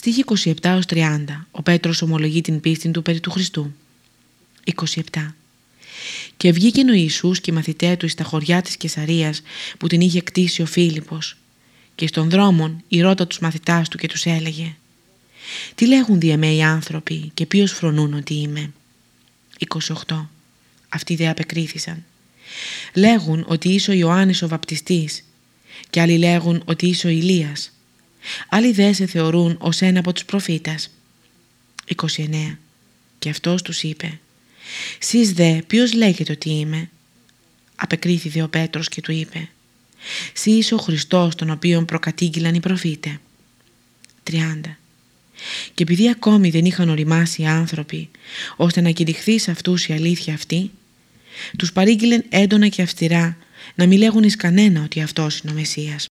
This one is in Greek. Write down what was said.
Στίχη 27-30 Ο Πέτρος ομολογεί την πίστη του περί του Χριστού. 27 Και βγήκε ο Ιησούς και οι μαθητέ του στα χωριά της Κεσαρίας που την είχε κτίσει ο Φίλιππος και στον δρόμον ρώτα τους μαθητάς του και τους έλεγε «Τι λέγουν δι' οι άνθρωποι και ποιος φρονούν ότι είμαι» 28 Αυτοί δε απεκρίθησαν Λέγουν ότι είσαι ο Ιωάννης ο βαπτιστής και άλλοι λέγουν ότι είσαι ο Ηλίας. Άλλοι δε σε θεωρούν ως ένα από τους προφήτας. 29. Και αυτός τους είπε «Σεις δε ποιος λέγεται ότι είμαι» Απεκρίθη δε ο Πέτρος και του είπε «Σύ είσαι ο Χριστός τον οποίον προκατήγγυλαν οι προφήτε». 30. Και επειδή ακόμη δεν είχαν οριμάσει οι άνθρωποι ώστε να κηρυχθεί σε αυτούς η αλήθεια αυτή τους παρήγγειλεν έντονα και αυστηρά να μην λέγουν εις κανένα ότι αυτός είναι ο Μεσσίας.